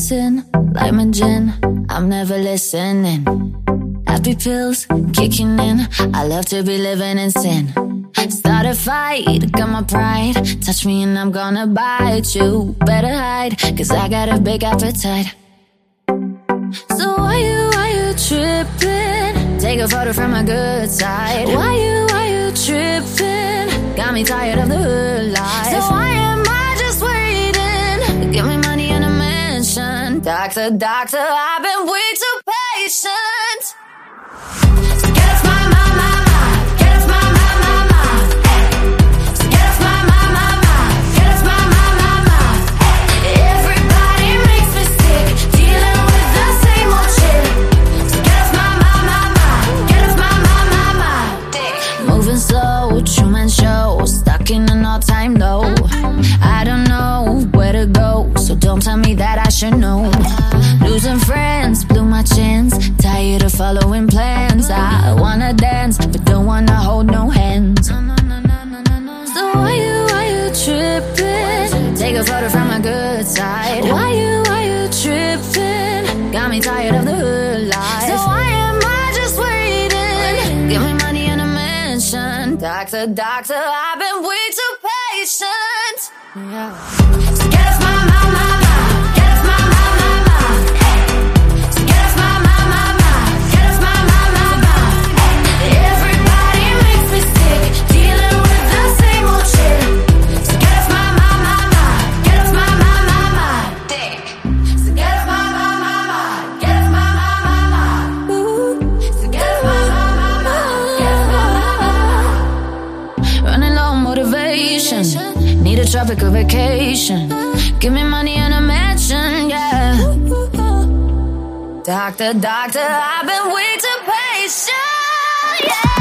like my gin. I'm never listening. Happy pills kicking in. I love to be living in sin. Start a fight, got my pride. Touch me and I'm gonna bite you. Better hide, cause I got a big appetite. So why you, why you tripping? Take a photo from my good side. Why you, why you tripping? Got me tired of the hood life. So why Doctor, doctor, I've been way too patient. Don't tell me that I should know. Losing friends, blew my chance. Tired of following plans. I wanna dance, but don't wanna hold no hands. So why you, why you tripping? Take a photo from my good side. Why you, why you tripping? Got me tired of the hood life. So why am I just waiting? Give me money and a mansion. Doctor, doctor, I've been way too patient. Yeah. tropical vacation. Give me money and a mansion, yeah. Doctor, doctor, I've been way too patient, yeah.